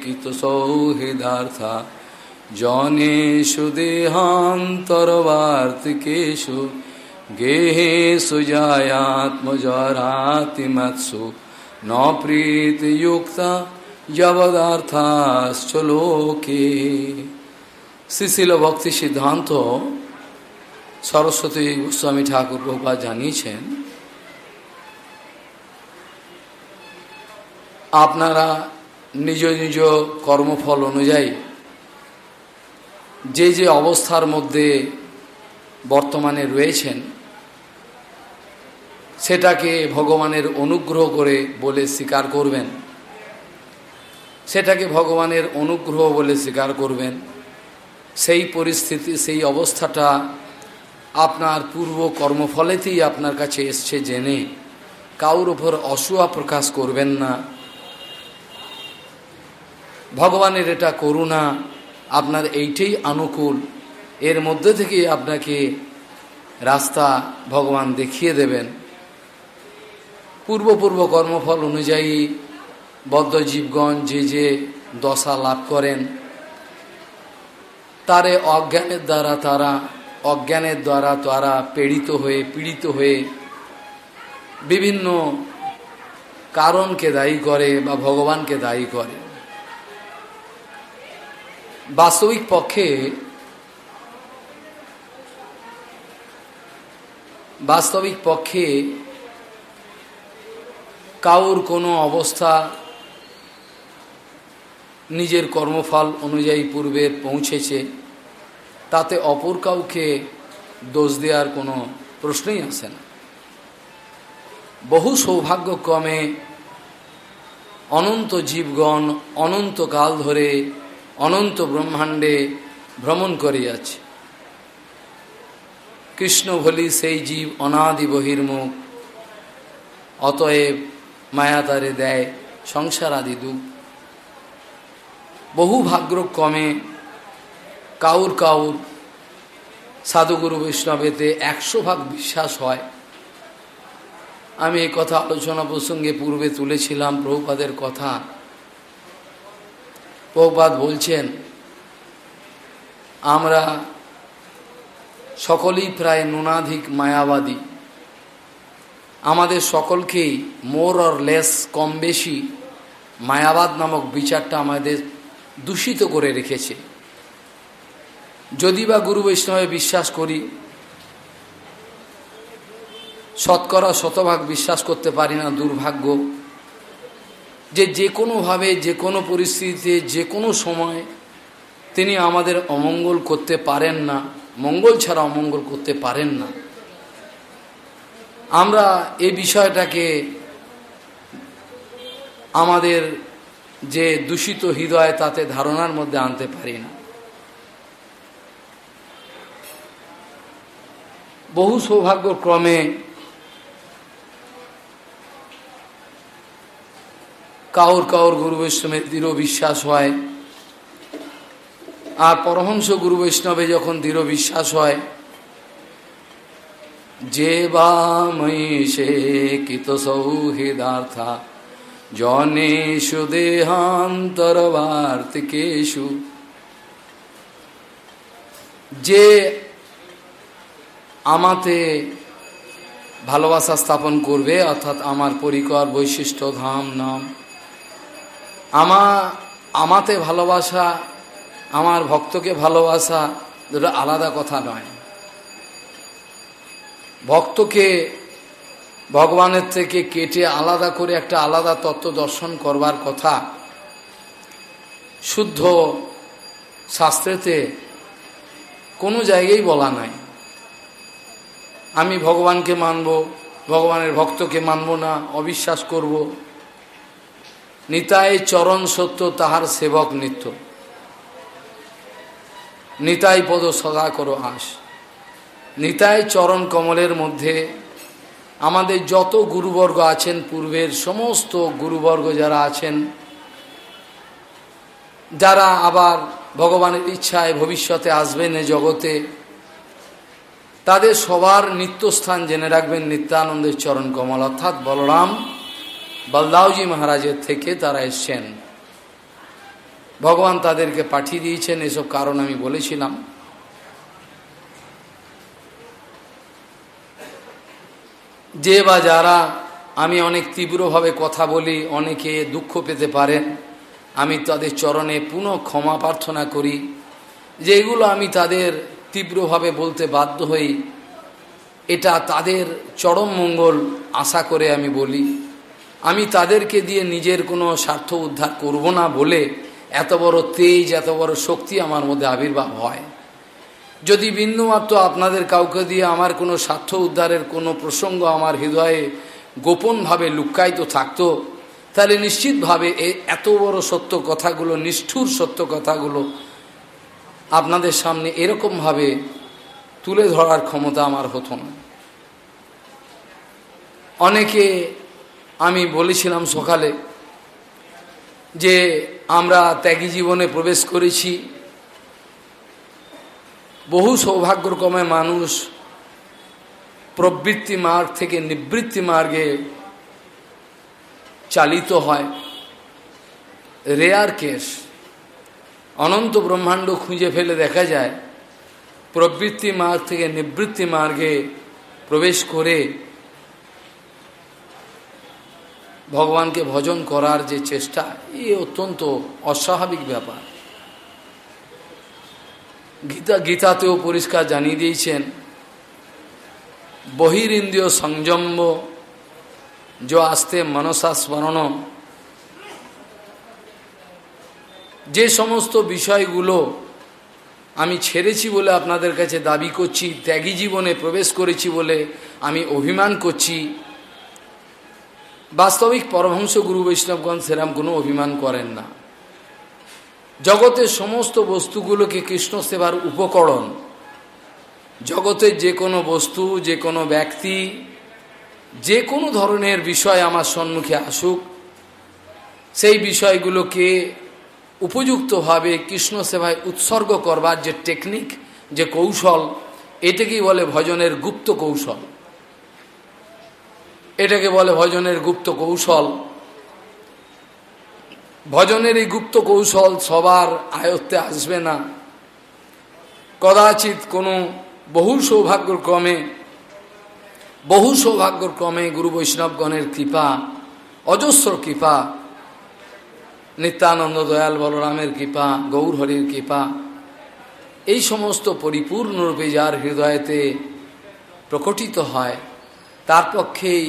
কিত সৌহৃদার্থা জনেষু দেহান্তরবার্তিকেষু গেহেষু জায়াত্মজরাতিমৎসু ন প্রীতিযুক্তা জবদার্থাশ্চ লোকে শ্রীশিল ভক্তি সিদ্ধান্ত সরস্বতী গোস্বামী ঠাকুর প্রভা জানিয়েছেন আপনারা নিজ নিজ কর্মফল অনুযায়ী যে যে অবস্থার মধ্যে বর্তমানে রয়েছেন, সেটাকে ভগবানের অনুগ্রহ করে বলে স্বীকার করবেন। সেটাকে ভগবানের অনুগ্রহ বলে স্বীকার করবেন। সেই পরিস্থিতি, সেই অবস্থাটা আপনার পূর্ব কর্মফলেতেই আপনার কাছে এসছে জেনে কাউর ওপর অসুয়া প্রকাশ করবেন না। ভগবানের এটা করুণা, আপনার এইটাই অনুকূল এর মধ্যে থেকেই আপনাকে রাস্তা ভগবান দেখিয়ে দেবেন। পূর্বপূর্ব কর্মফল অনুযায়ী বদ্ধজীবগণ যে যে দশা লাভ করেন, তারে অজ্ঞানের দ্বারা তারা, অজ্ঞানের দ্বারা তারা পীড়িত হয়ে পীড়িত হয়ে বিভিন্ন কারণকে দায়ী করে বা ভগবানকে দায়ী করে। বাস্তবিক পক্ষে বাস্তবিক পক্ষে কাউর কোনো অবস্থা নিজের কর্মফল অনুযায়ী পূর্বে পৌঁছেছে, তাতে অপর কাউকে দোষ দেওয়ার কোনো প্রশ্নই আসে না। বহু সৌভাগ্যক্রমে অনন্ত জীবগণ অনন্তকাল ধরে অনন্ত ব্রহ্মাণ্ডে ভ্রমণ করে যাচ্ছে কৃষ্ণ ভলি সেই জীব অনাদি বহির্মুখ, অতএব মায়া তারে দেয় সংসার আদি দুঃখ। বহু ভাগ্যক্রমে কাউর কাউর সাধুগুরু বৈষ্ণবেতে একশো ভাগ বিশ্বাস হয়। আমি এই কথা আলোচনা প্রসঙ্গে পূর্বে তুলেছিলাম প্রভুপাদের কথা। প্রভুপাদ বলছেন, আমরা সকলেই প্রায় নুনাধিক মায়াবাদী। আমাদের সকলকেই মোর অর লেস কম বেশি মায়াবাদ নামক বিচারটা আমাদের দূষিত করে রেখেছে। যদি বা গুরু বৈষ্ণবে বিশ্বাস করি, শতকরা শতভাগ বিশ্বাস করতে পারি না, দুর্ভাগ্য। যে যে কোনোভাবে, যে কোনো পরিস্থিতিতে, যে কোনো সময় তিনি আমাদের অমঙ্গল করতে পারেন না, মঙ্গল ছাড়া অমঙ্গল করতে পারেন না। আমরা এই বিষয়টাকে আমাদের যে দূষিত হৃদয় তাতে ধারণার মধ্যে আনতে পারি না। বহু সৌভাগ্যক্রমে কাউর কাউর গুরু বৈষ্ণবের দৃঢ় বিশ্বাস হয়। আর পরহংস গুরু বৈষ্ণবে যখন দৃঢ় বিশ্বাস হয়, যে বা মহিষে কিত সৌহৃদার্থা, জনেষু দেহান্তরবার্তিকেশু যে আমাতে ভালোবাসা স্থাপন করবে, অর্থাৎ আমার পরিকর বৈশিষ্ট্য ধাম নাম আমা, আমাতে ভালোবাসা, আমার ভক্তকে ভালোবাসা দুটো আলাদা কথা নয়। ভক্তকে ভগবানের থেকে কেটে আলাদা করে একটা আলাদা তত্ত্ব দর্শন করবার কথা শুদ্ধ শাস্ত্রেতে কোনো জায়গায় বলা নাই। আমি ভগবানকে মানব, ভগবানের ভক্তকে মানব না, অবিশ্বাস করব। নিতাই চরণ সত্য তাহার সেবক নিত্য। নিতাই পদ সদা করো আস নিতাই চরণ কমলের মধ্যে আমাদের যত গুরুবর্গ আছেন পূর্বের সমস্ত গুরুবর্গ যারা আছেন, যারা আবার ভগবানের ইচ্ছায় ভবিষ্যতে আসবেন এ জগতে, তাদের সবার নিত্যস্থান জেনে রাখবেন নিত্যানন্দের চরণ কমল। অর্থাৎ বলরাম বলদাওজি মহারাজের থেকে তারা এসছেন। ভগবান তাদেরকে পাঠিয়ে দিয়েছেন, এসব কারণ আমি বলেছিলাম। যে বা যারা আমি অনেক তীব্রভাবে কথা বলি, অনেকে দুঃখ পেতে পারেন। আমি তাদের চরণে পুনঃ ক্ষমা প্রার্থনা করি যে এগুলো আমি তাদের তীব্রভাবে বলতে বাধ্য হই। এটা তাদের চরম মঙ্গল আশা করে আমি বলি। আমি তাদেরকে দিয়ে নিজের কোনো স্বার্থ উদ্ধার করব না বলে এত বড় তেজ, এত বড় শক্তি আমার মধ্যে আবির্ভাব হয়। যদি বিন্দুমাত্র আপনাদের কাউকে দিয়ে আমার কোনো স্বার্থ উদ্ধারের কোনো প্রসঙ্গ আমার হৃদয়ে গোপনভাবে লুক্কায়িত থাকতো, তাহলে নিশ্চিতভাবে এই এত বড় সত্য কথাগুলো, নিষ্ঠুর সত্য কথাগুলো আপনাদের সামনে এরকমভাবে তুলে ধরার ক্ষমতা আমার হতো না। অনেকে আমি বলেছিলাম সকালে যে আমরা ত্যাগী জীবনে প্রবেশ করেছি। বহু সৌভাগ্যক্রমে মানুষ প্রবৃত্তি মার্গ থেকে নিবৃত্তি মার্গে চালিত হয়। রেয়ার কেস, অনন্ত ব্রহ্মাণ্ড খুঁজে ফেলে দেখা যায়, প্রবৃত্তি মার্গ থেকে নিবৃত্তি মার্গে প্রবেশ করে ভগবানকে ভজন করার যে চেষ্টা, এ অত্যন্ত অস্বাভাবিক ব্যাপার। গীতা, গীতাতেও পরিষ্কার জানিয়ে দিয়েছেন, বহিরিন্দ্রিয় সংযম্ব, যে আসতে মনসা স্মরণ যে সমস্ত বিষয়গুলো আমি ছেড়েছি বলে আপনাদের কাছে দাবি করছি, ত্যাগী জীবনে প্রবেশ করেছি বলে আমি অভিমান করছি বাস্তবিক পরমহংস গুরু বৈষ্ণবগণ সেরাম কোনো অভিমান করেন না। জগতের সমস্ত বস্তুগুলোকে কৃষ্ণ সেবার উপকরণ। জগতের যে কোনো বস্তু, যে কোনো ব্যক্তি, যে কোনো ধরনের বিষয় আমার সম্মুখে আসুক, সেই বিষয়গুলোকে উপযুক্তভাবে কৃষ্ণ সেবায় উৎসর্গ করবার যে টেকনিক, যে কৌশল, এটাকেই বলে ভজনের গুপ্ত কৌশল। এটাকে বলে ভজনের গুপ্ত কৌশল। ভজনের এই গুপ্ত কৌশল সবার আয়ত্তে আসবে না। কদাচিৎ কোনো বহু সৌভাগ্যর ক্রমে বহু সৌভাগ্যর ক্রমে গুরু বৈষ্ণবগণের কৃপা, অজস্র কৃপা, নিত্যানন্দ দয়াল বলরামের কৃপা গৌরহরির কৃপা, এই সমস্ত পরিপূর্ণরূপে যার হৃদয়তে প্রকটিত হয়, তার পক্ষেই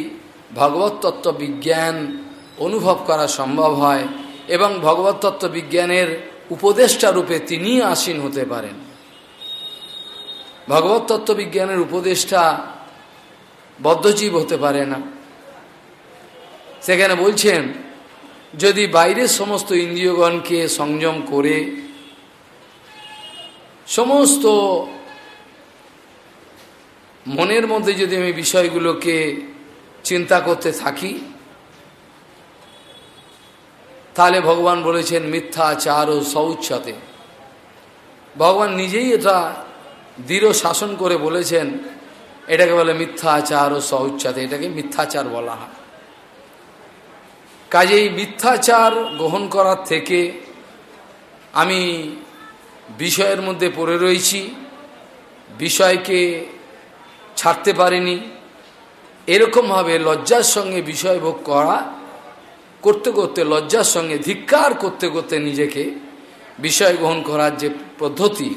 ভগবত তত্ত্ব বিজ্ঞান অনুভব করা সম্ভব হয় এবং ভগবত তত্ত্ব বিজ্ঞানের উপদেষ্টা রূপে তিনি আসীন হতে পারেন। ভগবত তত্ত্ব বিজ্ঞানের উপদেষ্টা বদ্ধজীব হতে পারে না। সেখানে বলছেন, যদি বাইরের সমস্ত ইন্দ্রিয়গণকে সংযম করে সমস্ত মনের মধ্যে যদি আমি বিষয়গুলোকে চিন্তা করতে থাকি। তাহলে ভগবান বলেছেন মিথ্যাচার ও শৌচ্ছতে ভগবান নিজেই এটা দৃঢ় শাসন করে বলেছেন, এটাকে বলে মিথ্যাচার ও শৌচ্ছতে এটাকে মিথ্যাচার বলা হয়। কাজেই মিথ্যাচার গ্রহণ করার থেকে আমি বিষয়ের মধ্যে পড়ে রয়েছি, বিষয়কে ছাড়তে পারিনি। এরকমভাবে লজ্জার সঙ্গে বিষয় ভোগ করা, করতে করতে, লজ্জার সঙ্গে ধিক্কার করতে করতে নিজেকে বিষয় গ্রহণ করার যে পদ্ধতি,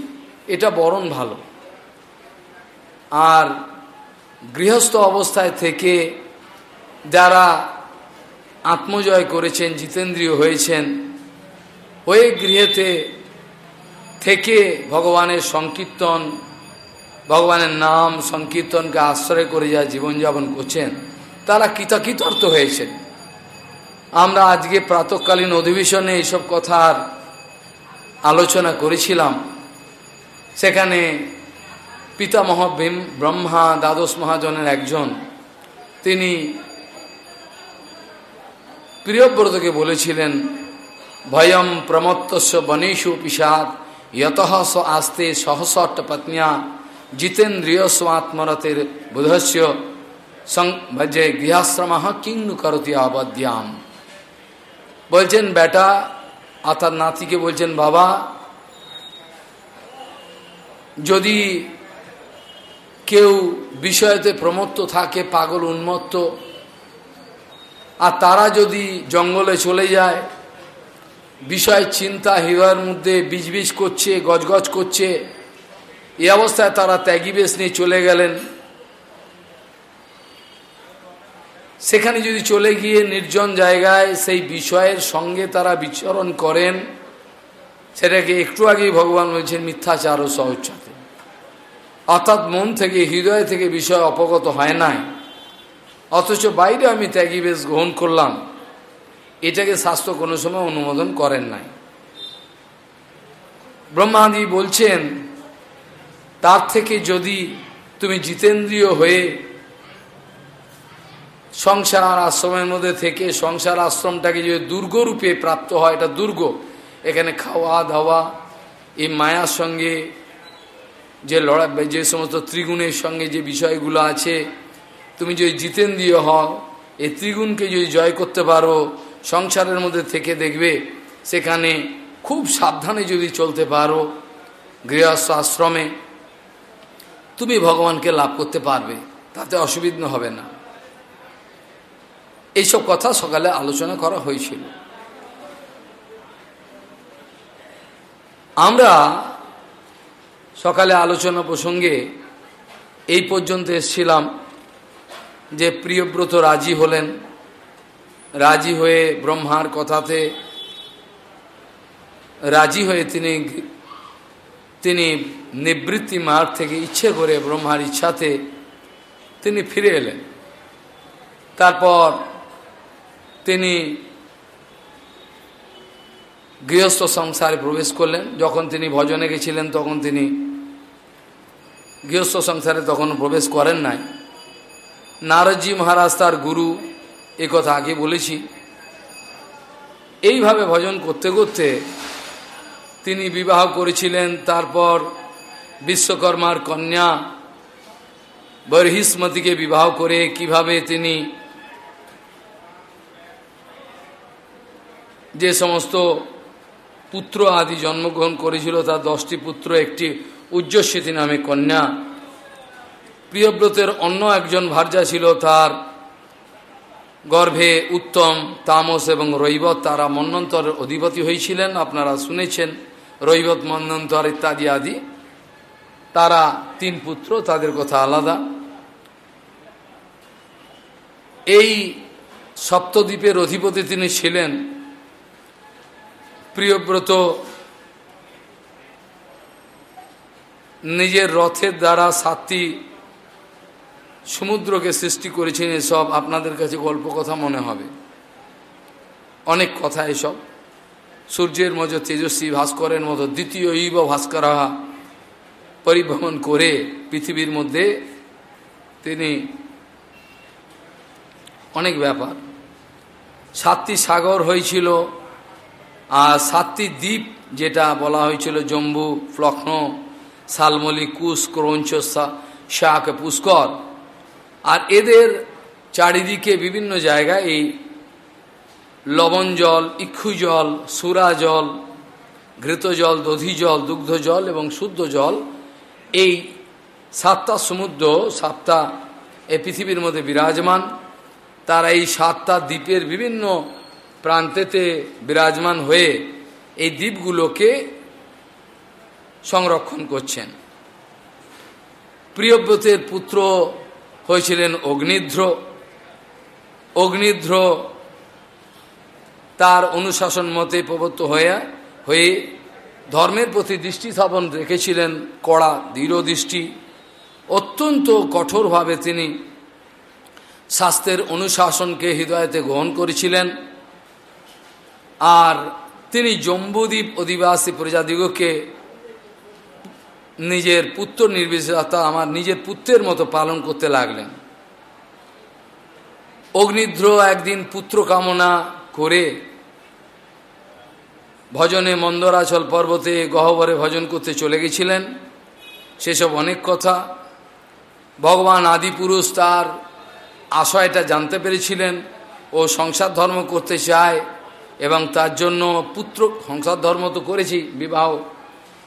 এটা বরণ ভালো। আর গৃহস্থ অবস্থায় থেকে যারা আত্মজয় করেছেন, জিতেন্দ্রীয় হয়েছেন হয়ে গৃহেতে থেকে ভগবানের সংকীর্তন ভগবানের নাম সংকীর্তনকে আশ্রয় করে যা জীবনযাপন করছেন, তারা কৃতকৃতার্থ হয়েছেন। আমরা আজকে প্রাতকালীন অধিবেশনে এইসব কথার আলোচনা করেছিলাম। সেখানে পিতামহ ব্রহ্মা দ্বাদশ মহাজনের একজন, তিনি প্রিয়ব্রতকে বলেছিলেন, ভয়ম প্রমত্তস্য বনেশু পিসাদ ইয়ত স আস্তে সহসট পত্নিয়া জিতেন্দ্রিয় স্বাত্মরতের বুধস্য যে গৃহাশ্রম কিংনু করতি আবাদ্যাম বলছেন, বেটা আর তার নাতিকে বলছেন, বাবা, যদি কেউ বিষয়তে প্রমত্ত থাকে, পাগল, উন্মত্ত, আর তারা যদি জঙ্গলে চলে যায়, বিষয়, চিন্তা, হৃদয়ের মধ্যে বীজ করছে, গজগজ করছে এই অবস্থায় তারা ত্যাগী বেশ নিয়ে চলে গেলেন। সেখানে যদি চলে গিয়ে নির্জন জায়গায় সেই বিষয়ের সঙ্গে তারা বিচরণ করেন, সেটাকে একটু আগেই ভগবান বলছেন, মিথ্যাচার ও সহচ্ছাতে। অর্থাৎ মন থেকে, হৃদয় থেকে বিষয় অপগত হয় নাই। অথচ বাইরে আমি ত্যাগী বেশ গ্রহণ করলাম। এটাকে শাস্ত্র কোনো সময় অনুমোদন করেন নাই। ব্রহ্মাদি বলছেন তার থেকে যদি তুমি জিতেন্দ্রীয় হয়ে সংসার আশ্রমের মধ্যে থেকে সংসার আশ্রমটাকে যদি দুর্গরূপে প্রাপ্ত হয়, এটা দুর্গ। এখানে খাওয়া দাওয়া, এই মায়ার সঙ্গে যে লড়াই, যে সমস্ত ত্রিগুণের সঙ্গে যে বিষয়গুলো আছে, তুমি যদি জিতেন্দ্রীয় হও, এই ত্রিগুণকে যদি জয় করতে পারো, সংসারের মধ্যে থেকে দেখবে সেখানে খুব সাবধানে যদি চলতে পারো গৃহস্থ আশ্রমে তুমি ভগবানকে লাভ করতে পারবে, তাতে অসুবিধা হবে না। এইসব কথা সকালে আলোচনা করা হয়েছিল। আমরা সকালে আলোচনা প্রসঙ্গে এই পর্যন্ত এসছিলাম যে প্রিয়ব্রত রাজি হলেন, রাজি হয়ে ব্রহ্মার কথাতে রাজি হয়ে তিনি তিনি নিবৃত্তি মার্গ থেকে ইচ্ছে করে ব্রহ্মার ইচ্ছাতে তিনি ফিরে এলেন। তারপর তিনি গৃহস্থ সংসারে প্রবেশ করলেন। যখন তিনি ভজনে গেছিলেন, তখন তিনি গৃহস্থ সংসারে তখন প্রবেশ করেন নাই। নারদজি মহারাজ তার গুরু, এ কথা আগে বলেছি। এইভাবে ভজন করতে করতে তিনি বিবাহ করেছিলেন। তারপর বিশ্বকর্মার কন্যা বর্হিষ্মতিকে বিবাহ করে কীভাবে তিনি যে সমস্ত পুত্র আদি জন্মগ্রহণ করেছিল, তার দশটি পুত্র, একটি উজ্জ্বস্বতী নামে কন্যা। প্রিয়ব্রতের অন্য একজন ভার্যা ছিল, তার গর্ভে উত্তম তামস এবং রৈবত। তারা মন্নন্তরের অধিপতি হয়েছিলেন, আপনারা শুনেছেন, রৈবত, মন্নন্তর ইত্যাদি আদি। তারা তিন পুত্র, তাদের কথা আলাদা। এই সপ্তদ্বীপের অধিপতি তিনি ছিলেন প্রিয়ব্রত। নিজের রথের দ্বারা সাতটি সমুদ্রকে সৃষ্টি করেছেন এসব আপনাদের কাছে গল্প কথা মনে হবে। অনেক কথা এসব। সূর্যের মতো তেজস্বী ভাস্করের মতো দ্বিতীয় ইব ভাস্করা পরিভ্রমণ করে পৃথিবীর মধ্যে তিনি অনেক ব্যাপার। সাতটি সাগর হয়েছিল, আর সাতটি দ্বীপ যেটা বলা হয়েছিল জম্বু ফ্লক্ন শালমলি কুশ, ক্রঞ্চ শাক, পুষ্কর। আর এদের চারিদিকে বিভিন্ন জায়গায় এই লবণ জল, ইক্ষু জল, সুরা জল, ঘৃত জল, দধি জল, দুগ্ধ জল এবং শুদ্ধ জল এই সাতটা সমুদ্র, সাতটা এই পৃথিবীর মধ্যে বিরাজমান, তারা এই সাতটা দ্বীপের বিভিন্ন প্রান্তেতে বিরাজমান হয়ে এই দ্বীপগুলোকে সংরক্ষণ করছেন। প্রিয়ব্রতের পুত্র হয়েছিলেন অগ্নিধ্র। অগ্নিধ্র তার অনুশাসন মতে প্রবত্ত হয়ে হয়ে ধর্মের প্রতি দৃষ্টি স্থাপন রেখেছিলেন কড়া, দৃঢ় দৃষ্টি। অত্যন্ত কঠোরভাবে তিনি শাস্ত্রের অনুশাসনকে হৃদয়তে গ্রহণ করেছিলেন। আর তিনি জম্বুদ্বীপ অধিবাসী প্রজাদিগকে নিজের পুত্র নির্বিশেষতা আমার নিজের পুত্রের মতো পালন করতে লাগলেন। অগ্নিদ্র একদিন পুত্র কামনা করে ভজনে মন্দরাচল পর্বতে গহবরে ভজন করতে চলে গেছিলেন। সেসব অনেক কথা। ভগবান আদিপুরুষ তার আশয়টা জানতে পেরেছিলেন ও সংসার ধর্ম করতে চায় এবং তার জন্য পুত্র, সংসার ধর্ম তো করেছি, বিবাহ,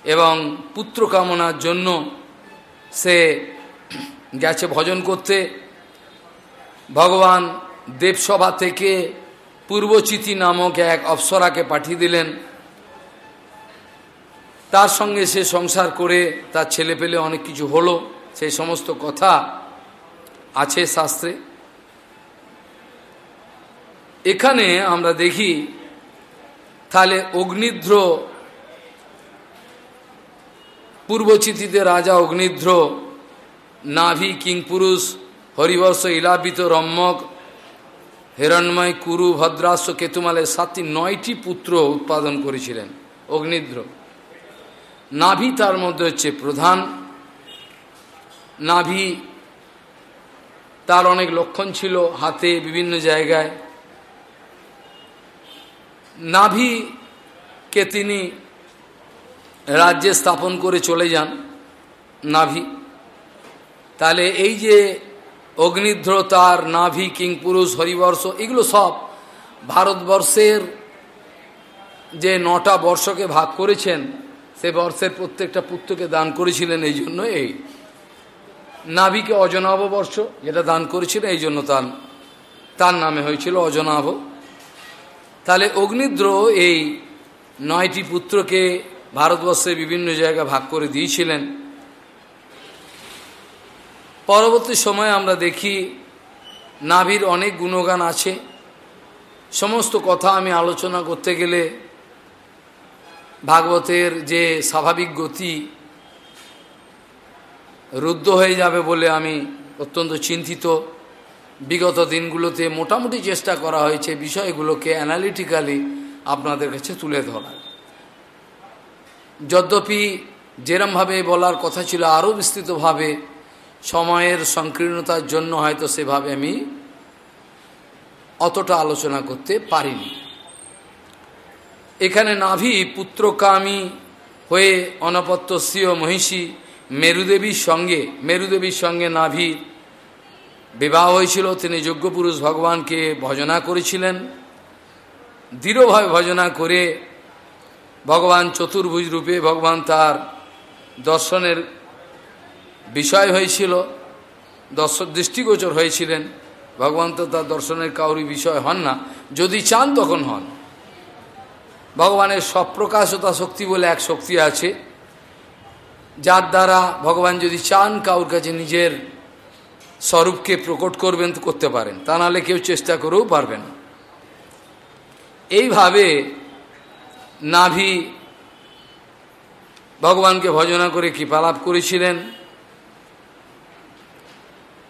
এবং পুত্র কামনার জন্য সে গেছে ভজন করতে। ভগবান দেবসভা থেকে পূর্বচিতি নামক এক অপ্সরাকে পাঠিয়ে দিলেন। তার সঙ্গে সে সংসার করে তার ছেলে পেলে অনেক কিছু হলো, সেই সমস্ত কথা আছে শাস্ত্রে। এখানে আমরা দেখি, তাহলে অগ্নিধ্র পূর্বচিতিতে রাজা অগ্নিধ্র, নাভি, কিংপুরুষ, হরিবর্ষ ইলাবিত রম্মক হিরণময়, কুরু ভদ্রাস্য কেতুমালের সাতটি, নয়টি পুত্র উৎপাদন করেছিলেন অগ্নিদ্র নাভি তার মধ্যে হচ্ছে প্রধান। নাভি তার অনেক লক্ষণ ছিল হাতে বিভিন্ন জায়গায়। নাভিকে তিনি রাজ্যে স্থাপন করে চলে যান, নাভি। তাহলে এই যে অগ্নিধ্র তার নাভি, কিংপুরুষ, হরিবর্ষ, এগুলো সব ভারতবর্ষের যে নটা বর্ষকে ভাগ করেছেন সে বর্ষের প্রত্যেকটা পুত্রকে দান করেছিলেন এই জন্য এই নাভিকে অজনাভ বর্ষ যেটা দান করেছিলেন, এই জন্য তার তার নামে হয়েছিল অজনাভ তাহলে অগ্নিদ্র এই নয়টি পুত্রকে ভারতবর্ষের বিভিন্ন জায়গায় ভাগ করে দিয়েছিলেন। পরবর্তী সময়ে আমরা দেখি নাভির অনেক গুণগান আছে। সমস্ত কথা আমি আলোচনা করতে গেলে ভাগবতের যে স্বাভাবিক গতি রুদ্ধ হয়ে যাবে বলে আমি অত্যন্ত চিন্তিত। বিগত দিনগুলোতে মোটামুটি চেষ্টা করা হয়েছে বিষয়গুলোকে অ্যানালিটিক্যালি আপনাদের কাছে তুলে ধরার। যদ্যপি যেরমভাবে বলার কথা ছিল, আরও বিস্তৃতভাবে সময়ের সংকীর্ণতার জন্য হয়তো সেভাবে আমি অতটা আলোচনা করতে পারিনি। এখানে নাভি পুত্রকামী হয়ে অনপত্য শ্রীয় মহিষী মেরুদেবীর সঙ্গে মেরুদেবীর সঙ্গে নাভি বিবাহ হয়েছিল। তিনি যজ্ঞপুরুষ ভগবানকে ভজনা করেছিলেন। দৃঢ়ভাবে ভজনা করে ভগবান চতুর্ভুজ রূপে ভগবান তার দর্শনের বিষয় হয়েছিল, দর্শন দৃষ্টিগোচর হয়েছিলেন। ভগবান তো তার দর্শনের কাউরি বিষয় হন না। যদি চান তখন হন। ভগবানের সপ্রকাশতা শক্তি বলে এক শক্তি আছে, যার দ্বারা ভগবান যদি চান কাউর কাছে নিজের স্বরূপকে প্রকট করবেন করতে পারেন। তা নাহলে কেউ চেষ্টা করেও পারবেন এইভাবে নাভি ভগবানকে ভজনা করে কৃপালাভ করেছিলেন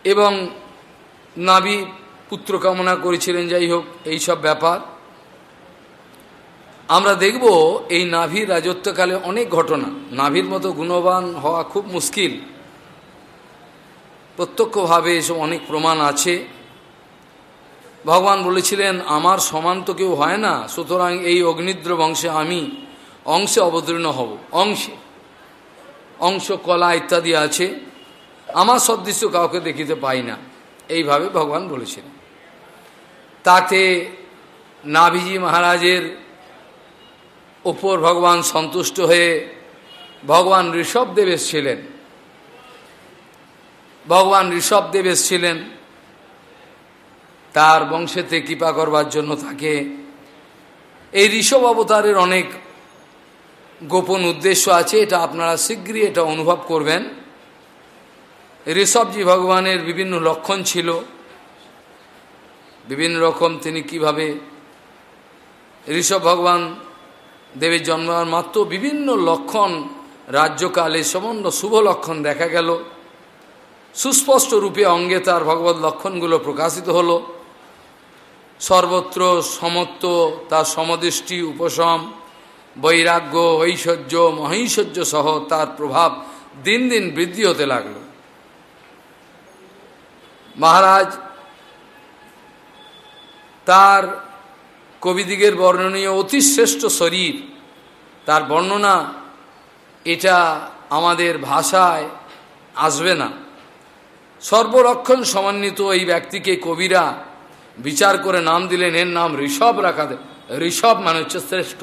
এবং নাভি পুত্র কামনা করেছিলেন, যাই হোক, এই সব ব্যাপার। আমরা দেখব এই নাভির রাজত্বকালে অনেক ঘটনা। নাভির মতো গুণবান হওয়া খুব মুশকিল। প্রত্যক্ষভাবে এসব অনেক প্রমাণ আছে। ভগবান বলেছিলেন, আমার সমান তো কেউ হয় না, সুতরাং এই অগ্নিদ্র বংশে আমি অংশে অবতীর্ণ হব। অংশে। অংশ, কলা ইত্যাদি আছে। আমার সদৃশ্য কাউকে দেখিতে পাই না। এইভাবে ভগবান বলেছিলেন তাতে নাভিজি মহারাজের ওপর ভগবান সন্তুষ্ট হয়ে ভগবান ঋষভদেব এসছিলেন। ভগবান ঋষভদেব এসছিলেন। তার বংশেতে কৃপা করবার জন্য তাকে এই ঋষভ অবতারের অনেক গোপন উদ্দেশ্য আছে, এটা আপনারা শীঘ্রই এটা অনুভব করবেন। ঋষভজি ভগবানের বিভিন্ন লক্ষণ ছিল। বিভিন্ন রকম তিনি কীভাবে ঋষভ ভগবান দেবের জন্মার মাত্র বিভিন্ন লক্ষণ, রাজ্যকালে সমন্ব শুভ লক্ষণ দেখা গেল। সুস্পষ্ট রূপে অঙ্গে তার ভগবত লক্ষণগুলো প্রকাশিত হল। সর্বত্র সমত্ব, তার সমদৃষ্টি, উপশম, বৈরাগ্য, ঐশ্বর্য মহৈশ্বর্য সহ তার প্রভাব দিন দিন বৃদ্ধি হতে লাগল। মহারাজ, তার কবিদিগের বর্ণনীয় অতি শ্রেষ্ঠ শরীর, তার বর্ণনা এটা আমাদের ভাষায় আসবে না। সর্বরক্ষণ সমন্বিত এই ব্যক্তিকে কবিরা বিচার করে নাম দিলেন, এর নাম ঋষভ রাখা ঋষভ মানে হচ্ছে শ্রেষ্ঠ।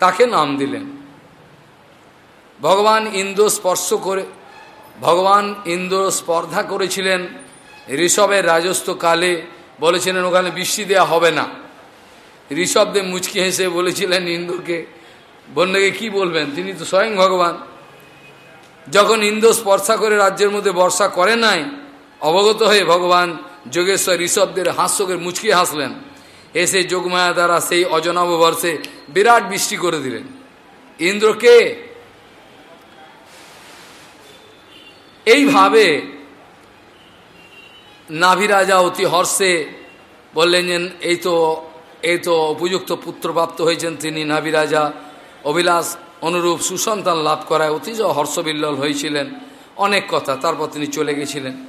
তাকে নাম দিলেন। ভগবান ইন্দ্র স্পর্শ করে, ভগবান ইন্দ্র স্পর্ধা করেছিলেন ঋষভের রাজস্ব কালে বলেছিলেন, ওখানে বৃষ্টি দেওয়া হবে না। ঋষভদেব মুচকি হেসে বলেছিলেন ইন্দ্রকে, বন্যাকে কি বলবেন? তিনি তো স্বয়ং ভগবান। যখন ইন্দ্র স্পর্শা করে রাজ্যের মধ্যে বর্ষা করে নাই, অবগত হয়ে ভগবান যোগেশ্বর ঋষভদের হাস্যকে মুচকি হাসলেন। এসে যোগমায়া দ্বারা সেই অজনব বর্ষে বিরাট বৃষ্টি করে দিলেন। ইন্দ্রকে এইভাবে নাভিরাজা অতি হর্ষে বললেন যে, এই তো এই তো উপযুক্ত পুত্রপ্রাপ্ত হয়েছেন তিনি নাভিরাজা অভিলাষ অনুরূপ সুসন্তান লাভ করায় অতি হর্ষবিল্লল হয়েছিলেন। অনেক কথা, তারপর তিনি চলে গেছিলেন।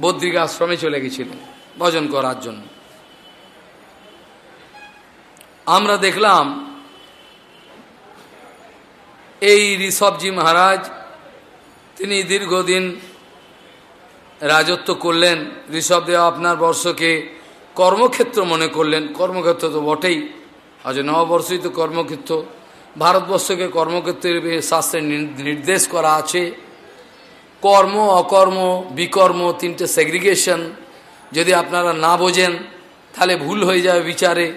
বদ্রিকা আশ্রমে চলে গেছিলেন, ভজন করার জন্য। আমরা দেখলাম, এই ঋষভজি মহারাজ, তিনি দীর্ঘদিন রাজত্ব করলেন, ঋষভ ঋষভদেব আপনার বর্ষকে কর্মক্ষেত্র মনে করলেন। কর্মক্ষেত্র তো বটেই। আজ নববর্ষই তো কর্মক্ষেত্র। ভারতবর্ষকে কর্মক্ষেত্রের শাস্ত্রে নির্দেশ করা আছে। কর্ম, অকর্ম, বিকর্ম, তিনটে সেগ্রিগেশন যদি আপনারা না বোঝেন, তাহলে ভুল হয়ে যাবে বিচারে।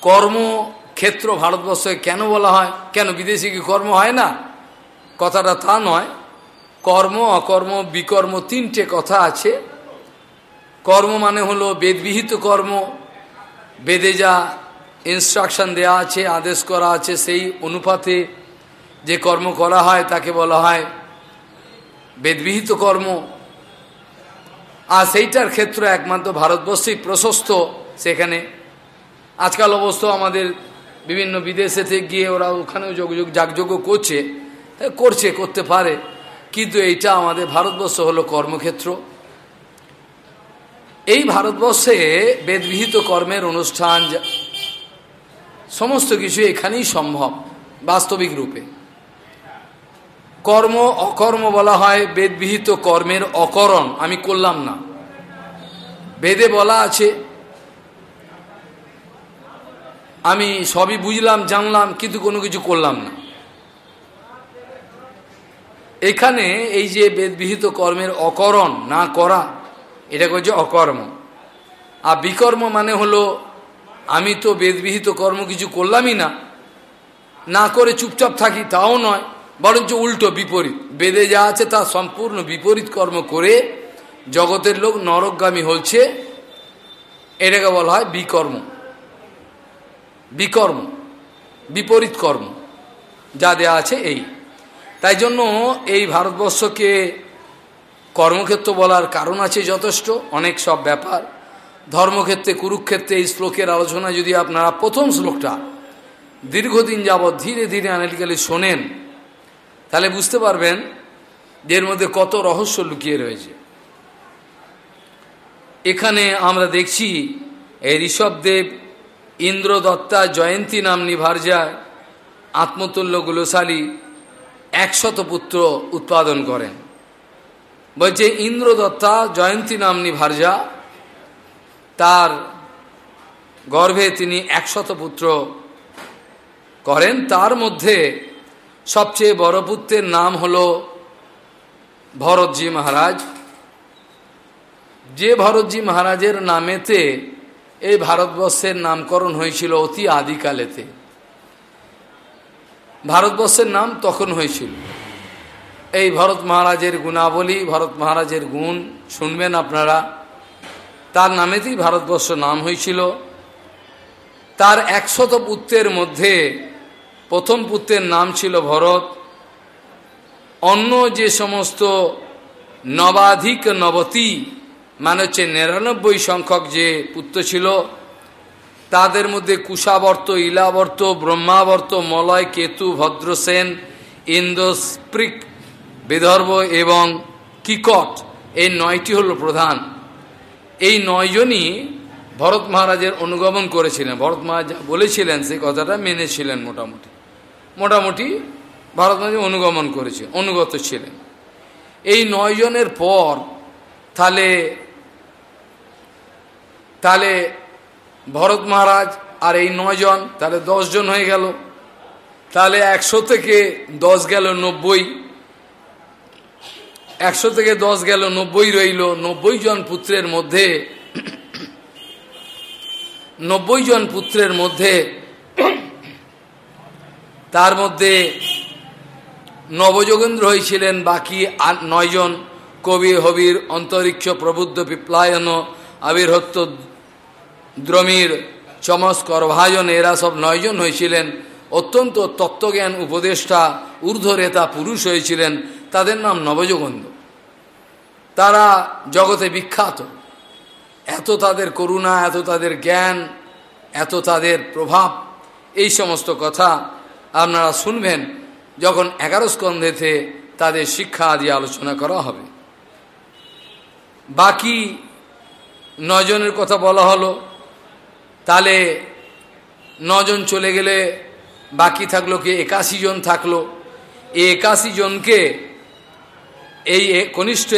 কর্মক্ষেত্র ভারতবর্ষে কেন বলা হয়? কেন বিদেশি কি কর্ম হয় না? কথাটা তা নয়। কর্ম, অকর্ম, বিকর্ম তিনটে কথা আছে। কর্ম মানে হলো বেদবিহিত কর্ম। বেদে যা ইনস্ট্রাকশন দেওয়া আছে, আদেশ করা আছে, সেই অনুপাতে যে কর্ম করা হয় তাকে বলা হয় বেদবিহিত কর্ম। আর সেইটার ক্ষেত্র একমাত্র ভারতবর্ষেই প্রশস্ত সেখানে। আজকাল অবশ্য আমাদের বিভিন্ন বিদেশেতে গিয়ে ওরা ওখানেও যোগাযোগ যাগযোগ্য করছে। করছে, করতে পারে। কিন্তু এইটা আমাদের ভারতবর্ষ হলো কর্মক্ষেত্র। এই ভারতবর্ষে বেদবিহিত কর্মের অনুষ্ঠান সমস্ত কিছু এখানেই সম্ভব, বাস্তবিক রূপে। কর্ম, অকর্ম বলা হয় বেদবিহিত কর্মের অকরণ, আমি করলাম না। বেদে বলা আছে, আমি সবই বুঝলাম, জানলাম, কিন্তু কোনো কিছু করলাম না। এখানে এই যে বেদবিহিত কর্মের অকরণ না করা, এটা করছে অকর্ম। আর বিকর্ম মানে হলো, আমি তো বেদবিহিত কর্ম কিছু করলামই না না করে চুপচাপ থাকি তাও নয়, বরঞ্চ উল্টো বিপরীত। বেদে যা আছে তা সম্পূর্ণ বিপরীত কর্ম করে জগতের লোক নরকগামী হচ্ছে এটাকে বলা হয় বিকর্ম। বিকর্ম, বিপরীত কর্ম, যা দেয়া আছে এই। তাই জন্য এই ভারতবর্ষকে কর্মক্ষেত্র বলার কারণ আছে যথেষ্ট, অনেক সব ব্যাপার। ধর্মক্ষেত্রে, কুরুক্ষেত্রে এই শ্লোকের আলোচনা যদি আপনারা প্রথম শ্লোকটা দীর্ঘদিন যাবৎ ধীরে ধীরে অ্যানালিক্যালি শোনেন, তাহলে বুঝতে পারবেন যে এর মধ্যে কত রহস্য লুকিয়ে রয়েছে। এখানে আমরা দেখছি, এই ঋষভদেব ইন্দ্রদত্তা জয়ন্তী নামনি ভার্যায় আত্মতুল্য গুলশালী একশত পুত্র উৎপাদন করেন। বলছে, ইন্দ্রদত্তা, জয়ন্তী নামনি ভার্যা, তার গর্ভে তিনি একশত পুত্র করেন। তার মধ্যে সবচেয়ে বড় পুত্রের নাম হল ভরতজি মহারাজ। যে ভরতজি মহারাজের নামেতে এই ভারতবর্ষের নামকরণ হয়েছিল অতি আদিকালেতে। ভারতবর্ষের নাম তখন হয়েছিল। এই ভরত মহারাজের গুণাবলী, ভরত মহারাজের গুণ শুনবেন আপনারা। তার নামেতেই ভারতবর্ষ নাম হয়েছিল। তার একশত পুত্রের মধ্যে প্রথম পুত্রের নাম ছিল ভরত। অন্য যে সমস্ত নবাধিক নবতী মানে হচ্ছে নিরানব্বই সংখ্যক যে পুত্র ছিল তাদের মধ্যে কুশাবর্ত, ইলাবর্ত, ব্রহ্মাবর্ত, মলয়, কেতু, ভদ্রসেন ইন্দ্রস্প্রিক বিদর্ভ এবং কিকট এই নয়টি হল প্রধান। এই নয়জনই ভরত মহারাজের অনুগমন করেছিলেন। ভরত মহারাজ বলেছিলেন সেই কথাটা মেনেছিলেন মোটামুটি। মোটামুটি ভারত অনুগমন করেছে, অনুগত ছিলেন। এই নয়জনের পর তাহলে তাহলে ভরত মহারাজ আর এই নয়জন, তাহলে জন হয়ে গেল। তাহলে একশো থেকে দশ গেল নব্বই। একশো থেকে দশ গেল নব্বই রইল। নব্বই জন পুত্রের মধ্যে নব্বই জন পুত্রের মধ্যে, তার মধ্যে নবযোগেন্দ্র হয়েছিলেন, বাকি নয়জন। কবি হবির, অন্তরিক্ষ প্রবুদ্ধ পিপ্লায়ন আবির্হত্য দ্রমির চমস করভাজন এরা সব নয়জন হয়েছিলেন। অত্যন্ত তত্ত্বজ্ঞান উপদেষ্টা, ঊর্ধ্বরেতা পুরুষ হয়েছিলেন, তাদের নাম নবযোগন্ধ তারা জগতে বিখ্যাত। এত তাদের করুণা, এত তাদের জ্ঞান, এত তাদের প্রভাব, এই সমস্ত কথা আপনারা শুনবেন যখন এগারো স্কন্ধেতে তাদের শিক্ষা আদি আলোচনা করা হবে। বাকি নজনের কথা বলা হলো। তাহলে নজন চলে গেলে বাকি থাকল কি? একাশি জন থাকল। এই একাশি জনকে এই কনিষ্ঠ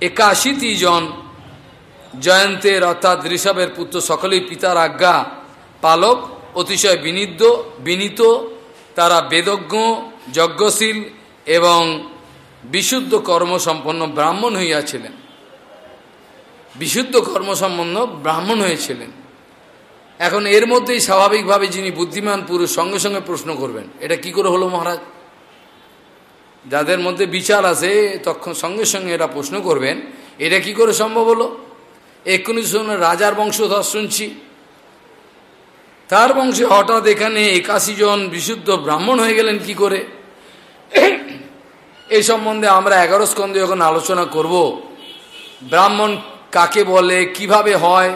একাশিটি জন জয়ন্তের অর্থাৎ ঋষভের পুত্র সকলেই পিতার আজ্ঞা পালক, অতিশয় বিনিদ্য, বিনীত, তারা বেদজ্ঞ, যজ্ঞশীল এবং বিশুদ্ধ কর্মসম্পন্ন ব্রাহ্মণ হইয়াছিলেন। বিশুদ্ধ কর্মসম্পন্ন ব্রাহ্মণ হয়েছিলেন এখন এর মধ্যেই স্বাভাবিকভাবে যিনি বুদ্ধিমান পুরুষ, সঙ্গে সঙ্গে প্রশ্ন করবেন, এটা কি করে হলো মহারাজ? যাদের মধ্যে বিচার আছে, তখন সঙ্গে সঙ্গে এরা প্রশ্ন করবেন, এটা কি করে সম্ভব হলো? এক্ষুনি শুনে রাজার বংশধর শুনছি। তার বংশে হঠাৎ এখানে একাশি জন বিশুদ্ধ ব্রাহ্মণ হয়ে গেলেন, কি করে? এই সম্বন্ধে আমরা এগারো স্কন্ধে যখন আলোচনা করব, ব্রাহ্মণ কাকে বলে, কীভাবে হয়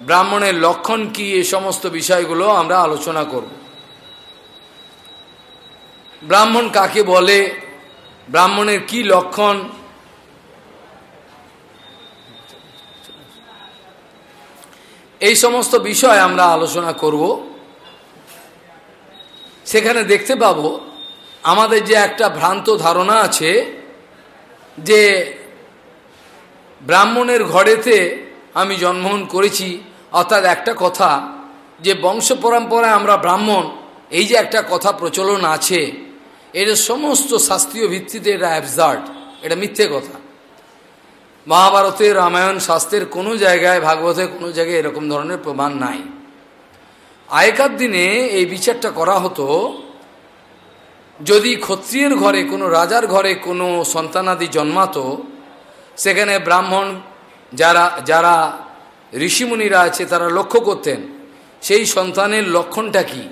ব্রাহ্মণের লক্ষণ কি এ সমস্ত বিষয়গুলো আমরা আলোচনা করব। ব্রাহ্মণ কাকে বলে? ব্রাহ্মণের কি লক্ষণ? এই সমস্ত বিষয় আমরা আলোচনা করব। সেখানে দেখতে পাব, আমাদের যে একটা ভ্রান্ত ধারণা আছে যে ব্রাহ্মণের ঘরেতে আমি জন্মগ্রহণ করেছি। অর্থাৎ একটা কথা যে বংশ পরম্পরায় আমরা ব্রাহ্মণ, এই যে একটা কথা প্রচলন আছে এটা সমস্ত শাস্ত্রীয় ভিত্তিতে এটা অ্যাবজার্ড এটা মিথ্যে কথা। মহাভারতে রামায়ণ শাস্ত্রের কোনো জায়গায়, ভাগবতের কোনো জায়গায় এরকম ধরনের প্রমাণ নাই। আগেকার দিনে এই বিচারটা করা হতো, যদি ক্ষত্রিয়ের ঘরে কোনো রাজার ঘরে কোনো সন্তানাদি জন্মাতো, সেখানে ব্রাহ্মণ যারা যারা ঋষিমুনিরা আছে, তারা লক্ষ্য করতেন, সেই সন্তানের লক্ষণটা কি?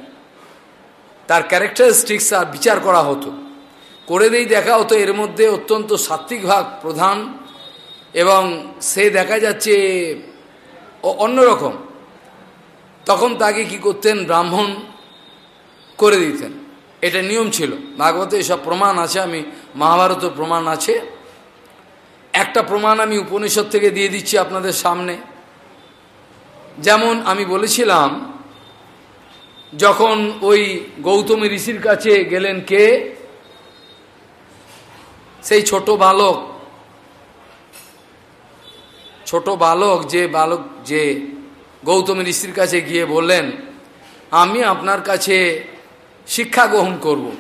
তার ক্যারেক্টারিস্টিক্স আর বিচার করা হতো। করে দিয়েই দেখা হতো, এর মধ্যে অত্যন্ত সাত্বিক ভাগ প্রধান, এবং সে দেখা যাচ্ছে অন্যরকম। তখন তাকে কি করতেন? ব্রাহ্মণ করে দিতেন। এটা নিয়ম ছিল। ভাগবতে এসব প্রমাণ আছে, আমি মহাভারত প্রমাণ আছে। একটা প্রমাণ আমি উপনিষদ থেকে দিয়ে দিচ্ছি আপনাদের সামনে। যেমন আমি বলেছিলাম, যখন ওই গৌতমী ঋষির কাছে গেলেন কে? সেই ছোট বালক। ছোট বালক যে বালক, যে গৌতমী ঋষির কাছে গিয়ে বললেন, আমি আপনার কাছে শিক্ষা গ্রহণ করব।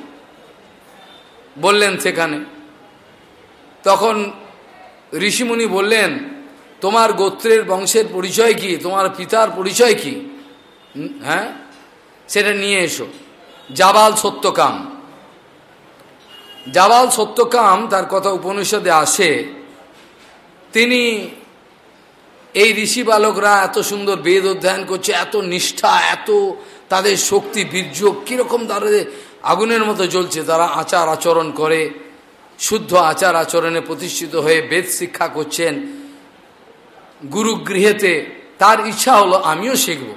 বললেন সেখানে। তখন ঋষিমুনি বললেন তোমার গোত্রের বংশের পরিচয় কি? তোমার পিতার পরিচয় কি? হ্যাঁ? সেটা নিয়ে এসো। জাবাল সত্যকাম। জাবাল সত্যকাম তার কথা উপনিষদে আসে। তিনি এই ঋষি বালকরা এত সুন্দর বেদ অধ্যয়ন করছে, এত নিষ্ঠা, এত তাদের শক্তি, বীর্য, কীরকম তাদের আগুনের মতো জ্বলছে। তারা আচার আচরণ করে, শুদ্ধ আচার আচরণে প্রতিষ্ঠিত হয়ে বেদ শিক্ষা করছেন। গুরুগৃহেতে তার ইচ্ছা হলো আমিও শিখব।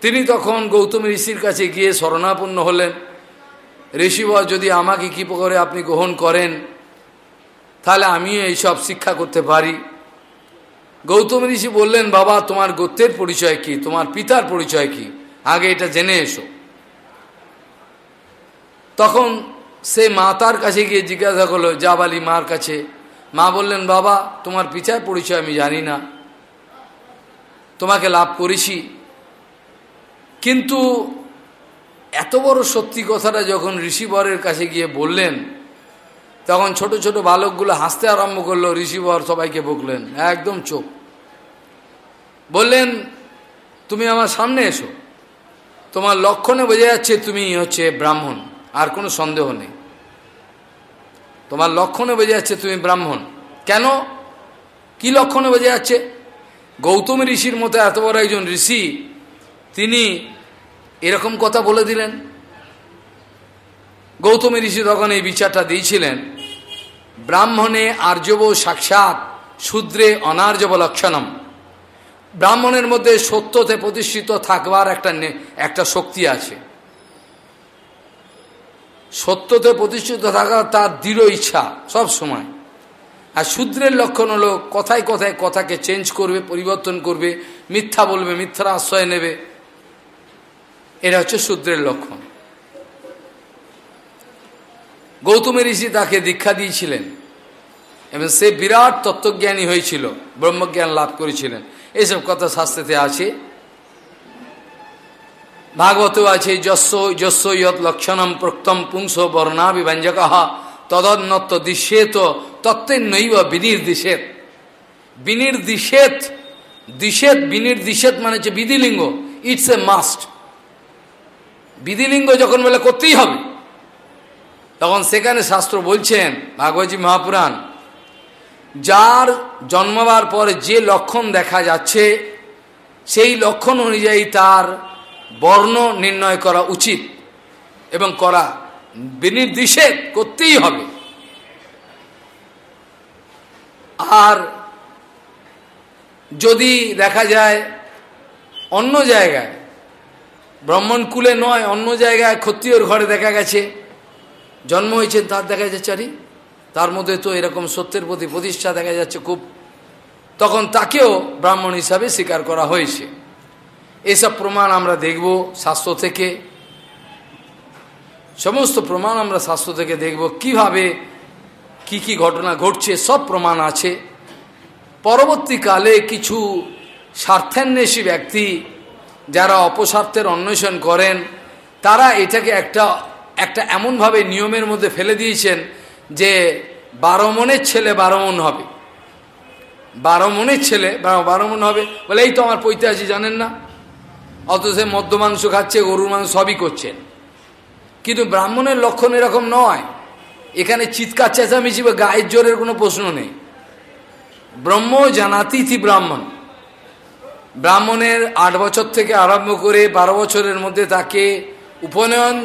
তিনি তখন গৌতম ঋষির কাছে গিয়ে শরণাপন্ন হলেন। ঋষিব যদি আমাকে কী করে আপনি গ্রহণ করেন, তাহলে আমিও এইসব শিক্ষা করতে পারি। গৌতম ঋষি বললেন, বাবা, তোমার গোত্রের পরিচয় কি? তোমার পিতার পরিচয় কি? আগে এটা জেনে এসো। তখন সে মাতার কাছে গিয়ে জিজ্ঞাসা করল জাবালি মার কাছে মা বললেন, বাবা, তোমার পিছায় পরিচয় আমি জানি না। তোমাকে লাভ করেছি। কিন্তু এত বড় সত্যি কথাটা যখন ঋষিবরের কাছে গিয়ে বললেন, তখন ছোট ছোট বালকগুলো হাসতে আরম্ভ করল, ঋষিবর সবাইকে বকলেন, একদম চোখ বললেন, তুমি আমার সামনে এসো। তোমার লক্ষণে বোঝা যাচ্ছে তুমি হচ্ছে ব্রাহ্মণ, আর কোনো সন্দেহ নেই। তোমার লক্ষণে বোঝা যাচ্ছে তুমি ব্রাহ্মণ। কেন? কি লক্ষণে বোঝা যাচ্ছে? গৌতম ঋষির মতো এত বড় একজন ঋষি, তিনি এরকম কথা বলে দিলেন। গৌতম ঋষি তখন এই বিচারটা দিয়েছিলেন, ব্রাহ্মণে আর্যব সাক্ষাৎ শূদ্রে অনার্যব লক্ষণম। ব্রাহ্মণের মধ্যে সত্যতে প্রতিষ্ঠিত থাকবার একটা একটা শক্তি আছে। সত্যতে প্রতিষ্ঠিত থাকা তার দৃঢ় ইচ্ছা সব সময়। আর শূদ্রের লক্ষণ হলো কথায় কথায় কথাকে চেঞ্জ করবে, পরিবর্তন করবে, মিথ্যা বলবে, মিথ্যার আশ্রয় নেবে। এটা হচ্ছে শূদ্রের লক্ষণ। গৌতম ঋষি তাকে দীক্ষা দিয়েছিলেন এবং সে বিরাট তত্ত্বজ্ঞানী হয়েছিল, ব্রহ্মজ্ঞান লাভ করেছিলেন। এইসব কথা শাস্ত্রেতে আছে। ভাগবত আছে যস্য যস্য ইয়ত লক্ষণম প্রক্তম পুংস বর্ণা বিভঞ্জক তদন্নত দিশেত তত্ত্বের নৈব বিনির্দিশেত। বিনির্দিশেত, দিশেত, বিনির্দিশেত মানে হচ্ছে বিধিলিঙ্গ। ইটস এ মাস্ট বিধিলিঙ্গ যখন বলে করতেই হবে। তখন সেখানে শাস্ত্র বলছেন, ভাগবতী মহাপুরাণ, যার জন্মাবার পরে যে লক্ষণ দেখা যাচ্ছে, সেই লক্ষণ অনুযায়ী তার বর্ণ নির্ণয় করা উচিত এবং করা বিনির্দিষেধ করতেই হবে। আর যদি দেখা যায় অন্য জায়গায় ব্রাহ্মণ কুলে নয়, অন্য জায়গায় ক্ষত্রিয়র ঘরে দেখা গেছে, জন্ম হয়েছে, তার দেখা যাচ্ছে আরে তার মধ্যে তো এরকম সত্যের প্রতি প্রতিষ্ঠা দেখা যাচ্ছে খুব, তখন তাকেও ব্রাহ্মণ হিসাবে স্বীকার করা হয়েছে। এসব প্রমাণ আমরা দেখব শাস্ত্র থেকে। সমস্ত প্রমাণ আমরা শাস্ত্র থেকে দেখব। কীভাবে, কি কি ঘটনা ঘটছে, সব প্রমাণ আছে। পরবর্তীকালে কিছু স্বার্থান্বেষী ব্যক্তি যারা অপস্বার্থের অন্বেষণ করেন, তারা এটাকে একটা একটা এমনভাবে নিয়মের মধ্যে ফেলে দিয়েছেন যে বারো মনের ছেলে বারো মন হবে। বারো মনের ছেলে বারো মন হবে বলে এই তো আমার পৈতে আছি, জানেন না? অত সে মদ্য মাংস খাচ্ছে, গরুর মাংস সবই করছেন কিন্তু ব্রাহ্মণের লক্ষণ এরকম নয়। এখানে চিৎকার, চেঁচামেচি বা গায়ের জোরের কোনো প্রশ্ন নেই। ব্রহ্ম জানাতিথি ব্রাহ্মণ। ব্রাহ্মণের আট বছর থেকে আরম্ভ করে বারো বছরের মধ্যে তাকে উপনয়ন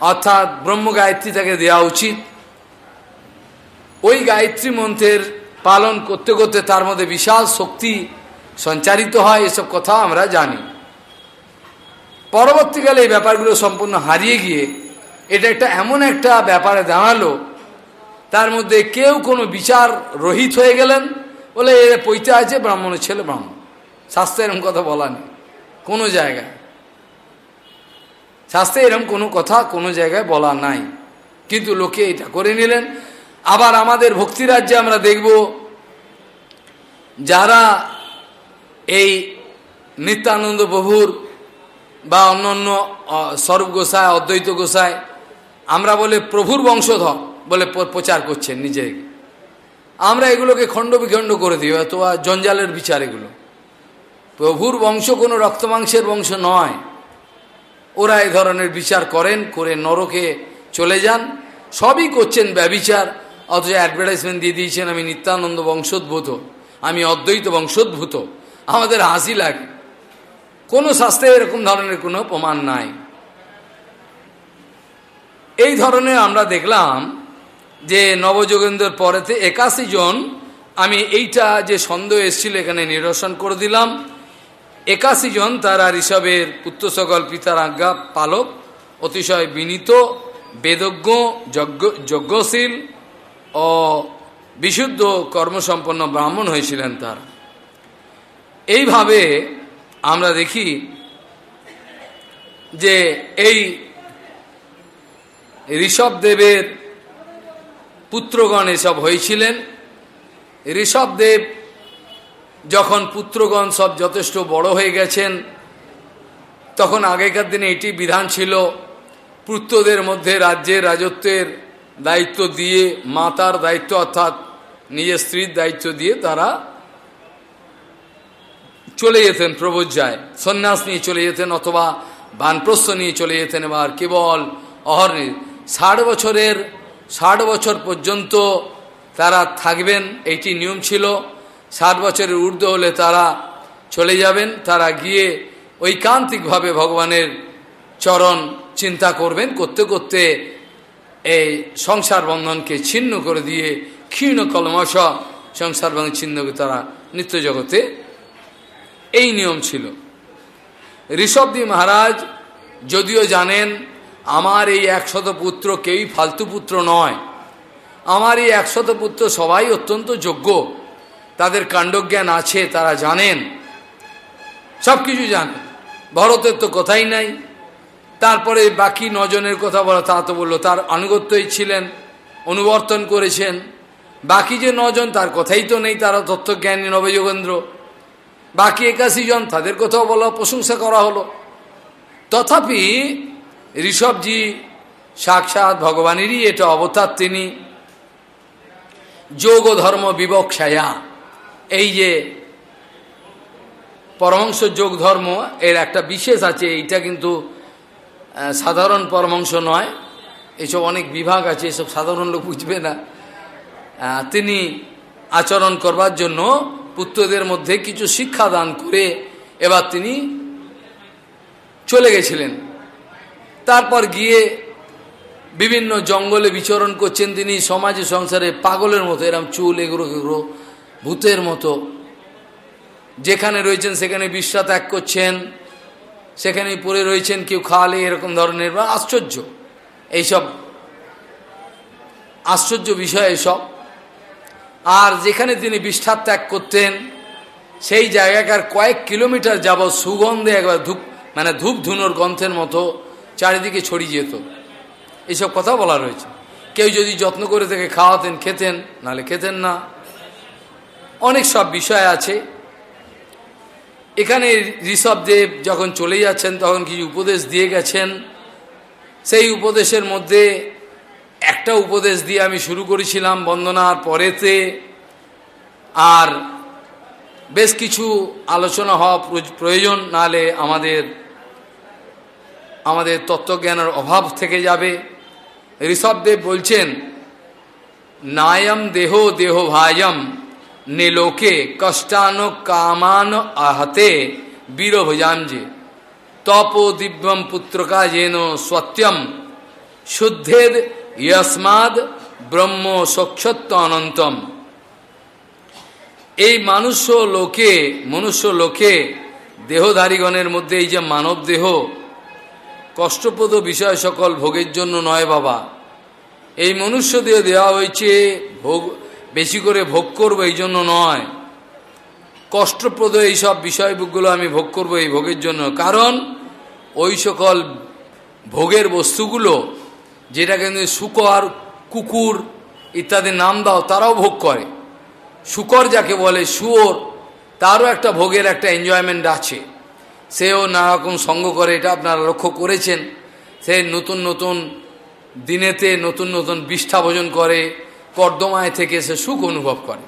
অর্থাৎ ব্রহ্ম গায়ত্রী তাকে দেওয়া উচিত। ওই গায়ত্রী মন্ত্রের পালন করতে করতে তার মধ্যে বিশাল শক্তি সঞ্চারিত হয়, এসব কথা আমরা জানি। পরবর্তীকালে এই ব্যাপারগুলো সম্পূর্ণ হারিয়ে গিয়ে এটা একটা এমন একটা ব্যাপারে দাঁড়াল, তার মধ্যে কেউ কোনো বিচার রহিত হয়ে গেলেন বলে এ পৈতে আছে ব্রাহ্মণের ছেলে ব্রাহ্মণ। শাস্ত্রে এরকম কথা বলা নেই, কোনো জায়গায়। শাস্ত্রে এরকম কোনো কথা কোনো জায়গায় বলা নাই। কিন্তু লোকে এটা করে নিলেন। আবার আমাদের ভক্তিরাজ্যে আমরা দেখব যারা এই নিত্যানন্দ প্রভুর বা অন্য অন্য স্বরূপ গোসায় অদ্বৈত গোসায় আমরা বলে প্রভুর বংশধর বলে প্রচার করছেন নিজে আমরা এগুলোকে খণ্ড বিখণ্ড করে দিই, অথবা জঞ্জালের বিচার এগুলো। প্রভুর বংশ কোনো রক্তমাংসের বংশ নয়। ওরা এ ধরনের বিচার করেন, করে নরকে চলে যান। সবই করছেন ব্যবিচার, অথচ অ্যাডভার্টাইজমেন্ট দিয়ে দিয়েছেন, আমি নিত্যানন্দ বংশোদ্ভূত, আমি অদ্বৈত বংশোদ্ভূত, আমাদের হাসি লাগে। কোনো শাস্ত্রে এরকম ধরনের কোনো প্রমাণ নাই। এই ধরনের আমরা দেখলাম যে নবযোগেন্দ্রের পরেতে একাশি জন, আমি এইটা যে সন্দেহ এসেছিল এখানে নিরসন করে দিলাম। একাশি জন তারা ঋষভের পুত্র সকল পিতার আজ্ঞা পালক, অতিশয় বিনীত, বেদজ্ঞ, যজ্ঞ, যজ্ঞশীল ও বিশুদ্ধ কর্মসম্পন্ন ব্রাহ্মণ হয়েছিলেন তারা। এইভাবে আমরা দেখি যে এই ঋষভদেবের পুত্রগণ এসব হয়েছিলেন। ঋষভদেব যখন পুত্রগণ সব যথেষ্ট বড় হয়ে গেছেন, তখন আগেকার দিনে এটি বিধান ছিল, পুত্রদের মধ্যে রাজ্যের রাজত্বের দায়িত্ব দিয়ে, মাতার দায়িত্ব অর্থাৎ নিজের স্ত্রীর দায়িত্ব দিয়ে তারা চলে যেতেন প্রবোজ্যায় সন্ন্যাস নিয়ে চলে যেতেন অথবা বানপ্রস্থ নিয়ে চলে যেতেন এবার কেবল অহর্নি ষাট বছরের, ষাট বছর পর্যন্ত তারা থাকবেন, এইটি নিয়ম ছিল। ষাট বছরের ঊর্ধ্ব হলে তারা চলে যাবেন, তারা গিয়ে ঐকান্তিকভাবে ভগবানের চরণ চিন্তা করবেন, করতে করতে এই সংসার বন্ধনকে ছিন্ন করে দিয়ে ক্ষীণ কলমশ সংসার বন্ধন ছিন্ন তারা নিত্য জগতে এই নিয়ম ছিল। ঋষভদি মহারাজ যদিও জানেন, আমার এই একশত পুত্র কেউই ফালতু পুত্র নয়। আমার এই একশত পুত্র সবাই অত্যন্ত যোগ্য। তাদের কাণ্ডজ্ঞান আছে, তারা জানেন। সব কিছু জানেন। ভরতের তো কথাই নাই। তারপরে বাকি নজনের কথা বলা, তা তো বলল, তার আনুগত্যই ছিলেন, অনুবর্তন করেছেন। বাকি যে নজন, তার কথাই তো নেই, তারা তত্ত্বজ্ঞানী নবযোগেন্দ্র। বাকি একাশি জন তাদের কথাও বলা প্রশংসা করা হলো। তথাপি ঋষভজি সাক্ষাৎ ভগবানেরই এটা অবতার তিনি। যোগ ধর্ম বিবক্ষায়া। এই যে পরমাংশ যোগ ধর্ম এর একটা বিশেষ আছে, এইটা কিন্তু সাধারণ পরমাংশ নয়। এইসব অনেক বিভাগ আছে, এসব সাধারণ লোক বুঝবে না। তিনি আচরণ করবার জন্য পুত্রদের মধ্যে কিছু শিক্ষা দান করে এবার তিনি চলে গেছিলেন। তারপর গিয়ে বিভিন্ন জঙ্গলে বিচরণ করছেন তিনি, সমাজে, সংসারে পাগলের মতো, এরম চুল এগুলো এগুলো ভূতের মতো। যেখানে রয়েছেন সেখানে বিশ্বাস ত্যাগ করছেন, সেখানে পড়ে রয়েছেন কেউ খাওয়ালে এরকম ধরনের, বা আশ্চর্য। এইসব আশ্চর্য বিষয় এসব আর যেখানে তিনি বিষ্ঠার ত্যাগ করতেন, সেই জায়গাকার কয়েক কিলোমিটার যাব সুগন্ধে একবার ধূপ মানে ধূপ ধুনোর গন্থের মতো চারিদিকে ছড়িয়ে যেত। এইসব কথা বলা রয়েছে। কেউ যদি যত্ন করে থেকে খাওয়াতেন, খেতেন, নাহলে খেতেন না। অনেক সব বিষয় আছে। এখানে ঋষভদেব যখন চলে যাচ্ছেন, তখন কিছু উপদেশ দিয়ে গেছেন। সেই উপদেশের মধ্যে একটা উপদেশ দিয়ে আমি শুরু করেছিলাম বন্দনার পরেতে। আর বেশ কিছু আলোচনা হওয়া প্রয়োজন নাহলে আমাদের আমাদের তত্ত্বজ্ঞানের অভাব থেকে যাবে। ঋষভদেব বলছেন, নায়ম দেহ দেহ ভায়ম নিলোকে কষ্টান কামান আহতে বীরভুজাঞ্জে তপ দিব্যম পুত্রকা যেন সত্যম, শুদ্ধেদ ইয়স্মাদ ব্রহ্ম সক্ষত্ব অনন্তম। এই মানুষ্য লোকে, মনুষ্য লোকে, দেহধারীগণের মধ্যে এই যে মানব দেহ, কষ্টপ্রদ বিষয় সকল ভোগের জন্য নয় বাবা। এই মনুষ্য দেহ দেওয়া হয়েছে ভোগ, বেশি করে ভোগ করব এই জন্য নয়। কষ্টপ্রদ এইসব বিষয়গুলো আমি ভোগ করব এই ভোগের জন্য। কারণ ওই সকল ভোগের বস্তুগুলো যেটা কিন্তু শুকর, কুকুর ইত্যাদি নাম দাও, তারাও ভোগ করে। শুকর যাকে বলে, শুয়োর, তারও একটা ভোগের একটা এনজয়মেন্ট আছে। সেও নানারকম সঙ্গ করে, এটা আপনারা লক্ষ্য করেছেন। সে নতুন নতুন দিনেতে নতুন নতুন বিষ্ঠা ভোজন করে, কর্দমায় থেকে সে সুখ অনুভব করে।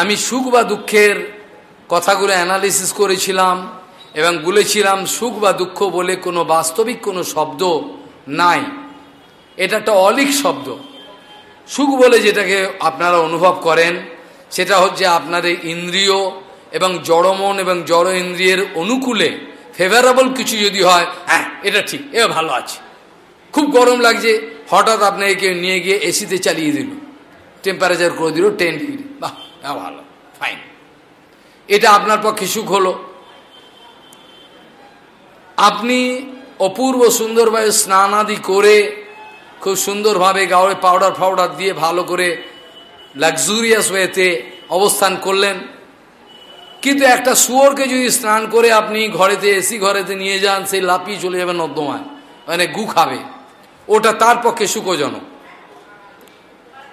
আমি সুখ বা দুঃখের কথাগুলো অ্যানালিসিস করেছিলাম এবং বলেছিলাম, সুখ বা দুঃখ বলে কোনো বাস্তবিক কোনো শব্দ নাই। এটা একটা অলিক শব্দ। সুখ বলে যেটাকে আপনারা অনুভব করেন, সেটা হচ্ছে আপনাদের ইন্দ্রিয় এবং জড়মন এবং জড় ইন্দ্রিয়ের অনুকূলে ফেভারেবল কিছু যদি হয় হ্যাঁ এটা ঠিক, এ ভালো আছে। খুব গরম লাগছে, হঠাৎ আপনাকে নিয়ে গিয়ে এসিতে চালিয়ে দিল। টেম্পারেচার করে দিল টেন ডিগ্রি বাহ ভালো ফাইন এটা আপনার পক্ষে সুখ হলো। আপনি অপূর্ব সুন্দরভাবে স্নান আদি করে খুব সুন্দরভাবে গাওয়ে পাউডার ফাউডার দিয়ে ভালো করে লাক্সুরিয়াস ওয়েতে অবস্থান করলেন। কিন্তু একটা শুয়োরকে যদি স্নান করে আপনি ঘরেতে এসি ঘরেতে নিয়ে যান, সেই লাপিয়ে চলে যাবে নর্দমায়। মানে গু খাবে। ওটা তার পক্ষে সুখজনক।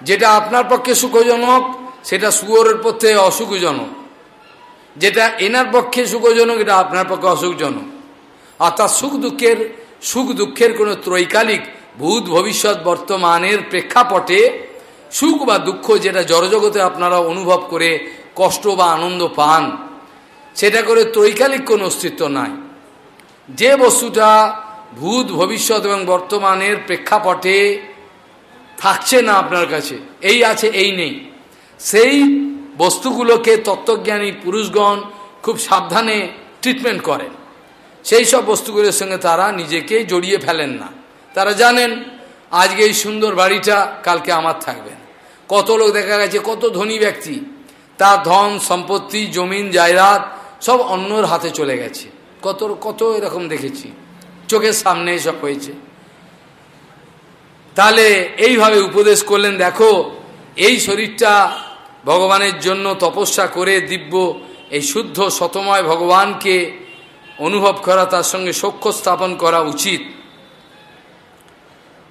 যেটা আপনার পক্ষে সুখজনক, সেটা শুয়োরের পক্ষে অসুখজনক। যেটা এনার পক্ষে সুখজনক, এটা আপনার পক্ষে অসুখজনক। অর্থাৎ সুখ দুঃখের সুখ দুঃখের কোনো ত্রৈকালিক ভূত ভবিষ্যৎ বর্তমানের প্রেক্ষাপটে সুখ বা দুঃখ যেটা জড়জগতে আপনারা অনুভব করে কষ্ট বা আনন্দ পান, সেটা করে ত্রৈকালিক কোনো অস্তিত্ব নাই। যে বস্তুটা ভূত ভবিষ্যৎ এবং বর্তমানের প্রেক্ষাপটে থাকছে না আপনার কাছে, এই আছে, এই নেই। সেই বস্তুগুলোকে তত্ত্বজ্ঞানী পুরুষগণ খুব সাবধানে ট্রিটমেন্ট করেন। সেই সব বস্তুগুলোর সঙ্গে তারা নিজেকে জড়িয়ে ফেলেন না। তারা জানেন, আজকে এই সুন্দর বাড়িটা কালকে আমার থাকবে। কত লোক দেখা গেছে, কত ধনী ব্যক্তি। তার ধন, সম্পত্তি, জমিন জায়রাত সব অন্যর হাতে চলে গেছে। কত কত এরকম দেখেছি। চোখের সামনে সব হয়েছে। তাহলে এইভাবে উপদেশ করলেন, দেখো, এই শরীরটা ভগবানের জন্য তপস্যা করে দিব্য, এই শুদ্ধ শতময় ভগবানকে অনুভব করা, তার সঙ্গে সখ্য স্থাপন করা উচিত।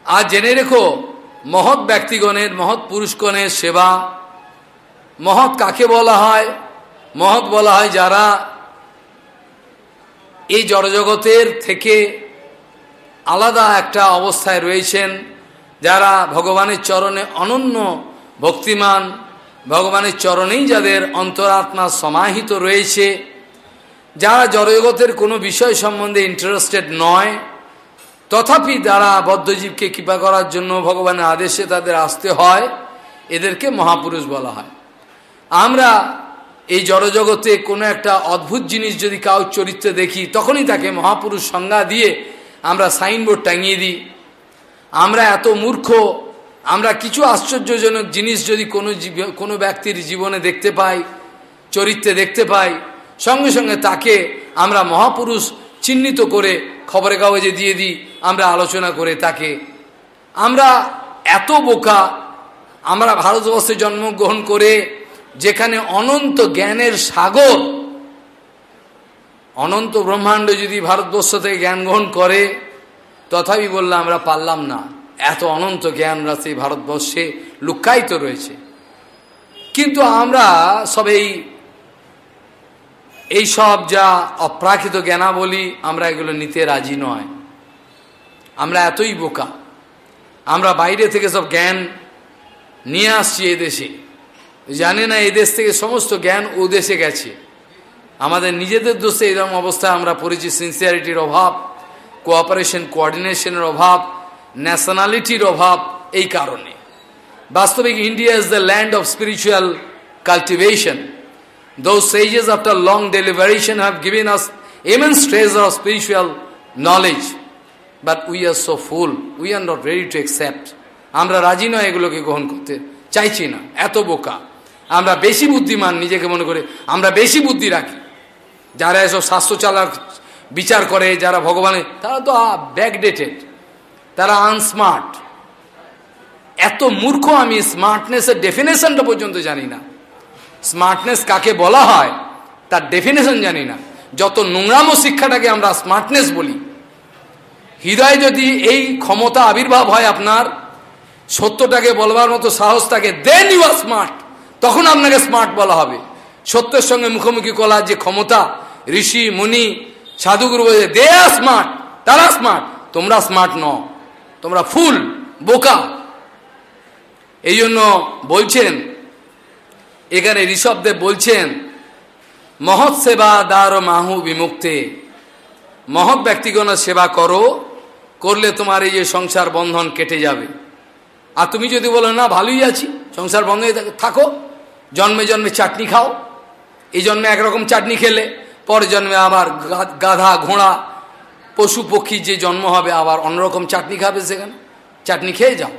আর জেনে রেখো, মহৎ ব্যক্তিগণের, মহৎ পুরুষগণের সেবা। মহৎ কাকে বলা হয়? মহৎ বলা হয় যারা এই জড়জগতের থেকে আলাদা একটা অবস্থায় রয়েছেন, যারা ভগবানের চরণে অনন্য ভক্তিমান, ভগবানের চরণেই যাদের অন্তরাত্মা সমাহিত রয়েছে, যারা জড়জগতের কোনো বিষয় সম্বন্ধে ইন্টারেস্টেড নয়। তথাপি যারা বদ্ধজীবকে কৃপা করার জন্য ভগবানের আদেশে তাদের আসতে হয়, এদেরকে মহাপুরুষ বলা হয়। আমরা এই জড়জগতে কোনো একটা অদ্ভুত জিনিস যদি কাউ চরিত্রে দেখি, তখনই তাকে মহাপুরুষ সংজ্ঞা দিয়ে আমরা সাইনবোর্ড টাঙিয়ে দিই। আমরা এত মূর্খ, আমরা কিছু আশ্চর্যজনক জিনিস যদি কোনো কোনো ব্যক্তির জীবনে দেখতে পাই, চরিত্রে দেখতে পাই, সঙ্গে সঙ্গে তাকে আমরা মহাপুরুষ চিহ্নিত করে খবরের কাগজে দিয়ে দিই, আমরা আলোচনা করে তাকে। আমরা এত বোকা, আমরা ভারতবর্ষে জন্মগ্রহণ করে যেখানে অনন্ত জ্ঞানের সাগর, অনন্ত ব্রহ্মাণ্ড যদি ভারতবর্ষ থেকে জ্ঞান গ্রহণ করে, তথাপি বললাম আমরা পারলাম না। এত অনন্ত জ্ঞান রাশি ভারতবর্ষে লুকায়িত রয়েছে। কিন্তু আমরা সব এই সব যা অপ্রাকৃত জ্ঞানাবলী, আমরা এগুলো নিতে রাজি নয়। আমরা এতই বোকা। আমরা বাইরে থেকে সব জ্ঞান নিয়ে আসছি এদেশে জানে না এদেশ থেকে সমস্ত জ্ঞান ও দেশে গেছে। আমাদের নিজেদের দোষে এরকম অবস্থায় আমরা পড়েছি। সিনসিয়ারিটির অভাব কোঅপারেশন কোঅর্ডিনেশনের অভাব ন্যাশনালিটির অভাব এই কারণে। বাস্তবিক India is the land of spiritual cultivation Those sages after long deliberation have given us immense treasure of spiritual knowledge. But we are so full, we are not ready to accept. আমরা রাজি নয় এগুলোকে গ্রহণ করতে। চাইছি না। এত বোকা। আমরা বেশি বুদ্ধিমান নিজেকে মনে করে। আমরা বেশি বুদ্ধি রাখি। যারা এসব স্বাস্থ্য চালাক বিচার করে যারা ভগবানের তারা তো ব্যাকডেটেড তারা আনস্মার্ট এত মূর্খ আমি স্মার্টনেসের ডেফিনেশনটা পর্যন্ত জানি না। স্মার্টনেস কাকে বলা হয়, তার ডেফিনেশন জানি না। যত নোংরামো শিক্ষাটাকে আমরা স্মার্টনেস বলি, হৃদয় যদি এই ক্ষমতা আবির্ভাব হয় আপনার, সত্যটাকে বলবার মতো সাহস থাকে দেন ইউ আর স্মার্ট তখন আপনাকে স্মার্ট বলা হবে। সত্যের সঙ্গে মুখোমুখি করার যে ক্ষমতা, ঋষি, মুনি, সাধুগুরু বলে দে আর স্মার্ট তারা স্মার্ট তোমরা স্মার্ট ন তোমরা ফুল বোকা। এই জন্য বলছেন এখানে ঋষভদেব বলছেন, মহৎ সেবা দ্বার মাহু বিমুক্তে। মহৎ ব্যক্তিগণের সেবা করো, করলে তোমার এই যে সংসার বন্ধন কেটে যাবে। আর তুমি যদি বলো, না, ভালোই আছি, সংসার বন্ধ হয়ে থাকো, জন্মে জন্মে চাটনি খাও, এই জন্মে একরকম চাটনি খেলে পরের জন্মে আবার গাধা, ঘোড়া, পশু, পক্ষী যে জন্ম হবে, আবার অন্যরকম চাটনি খাবে সেখানে। চাটনি খেয়ে যাও।